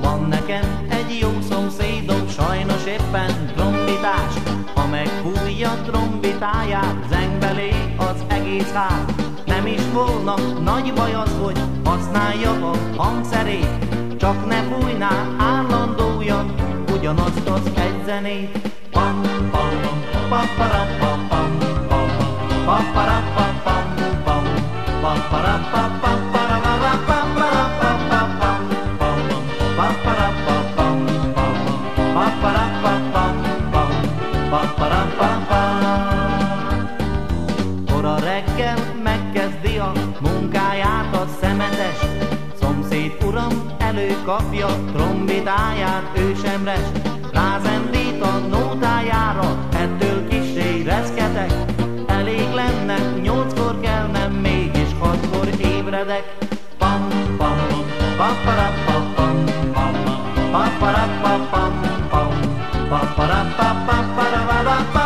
Van nekem egy jó szomszédom, sajnos éppen trombitás, ha megfújja trombitáját, zeng belé az egész ház. Nem is volna nagy baj az, hogy használja a hangszerét, csak ne fújná állandóan ugyanazt az egy zenét. Pam, pam, pam, pam, pam, pam, kapja trombitáját, ő sem res, rázendít a nótájára, ettől kisé reszketek, elég lenne, nyolckor kell, nem mégis hatkor ébredek. Pam, pam, paparapam, pam, pam, pam. Paparapam, pam, pam, pam. Para pam paparapam, paparapam,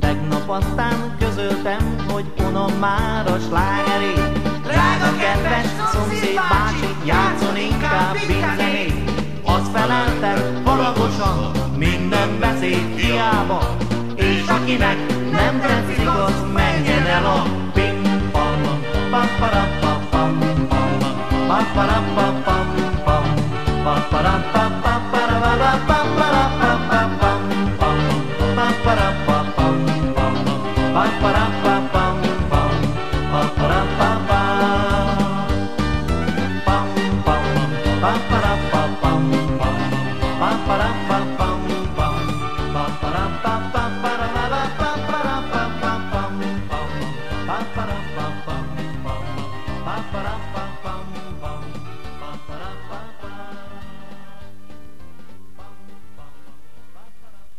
Tegnap aztán közöltem, hogy unom már a slágerét. Drága kedves szomszéd bácsi, játszon inkább bínzenét Az feleltem valagosan, minden beszéd hiába. És akinek San Francisco Mañanelo, pim pam pam pam pam pam pam pam pam pam pam pam pam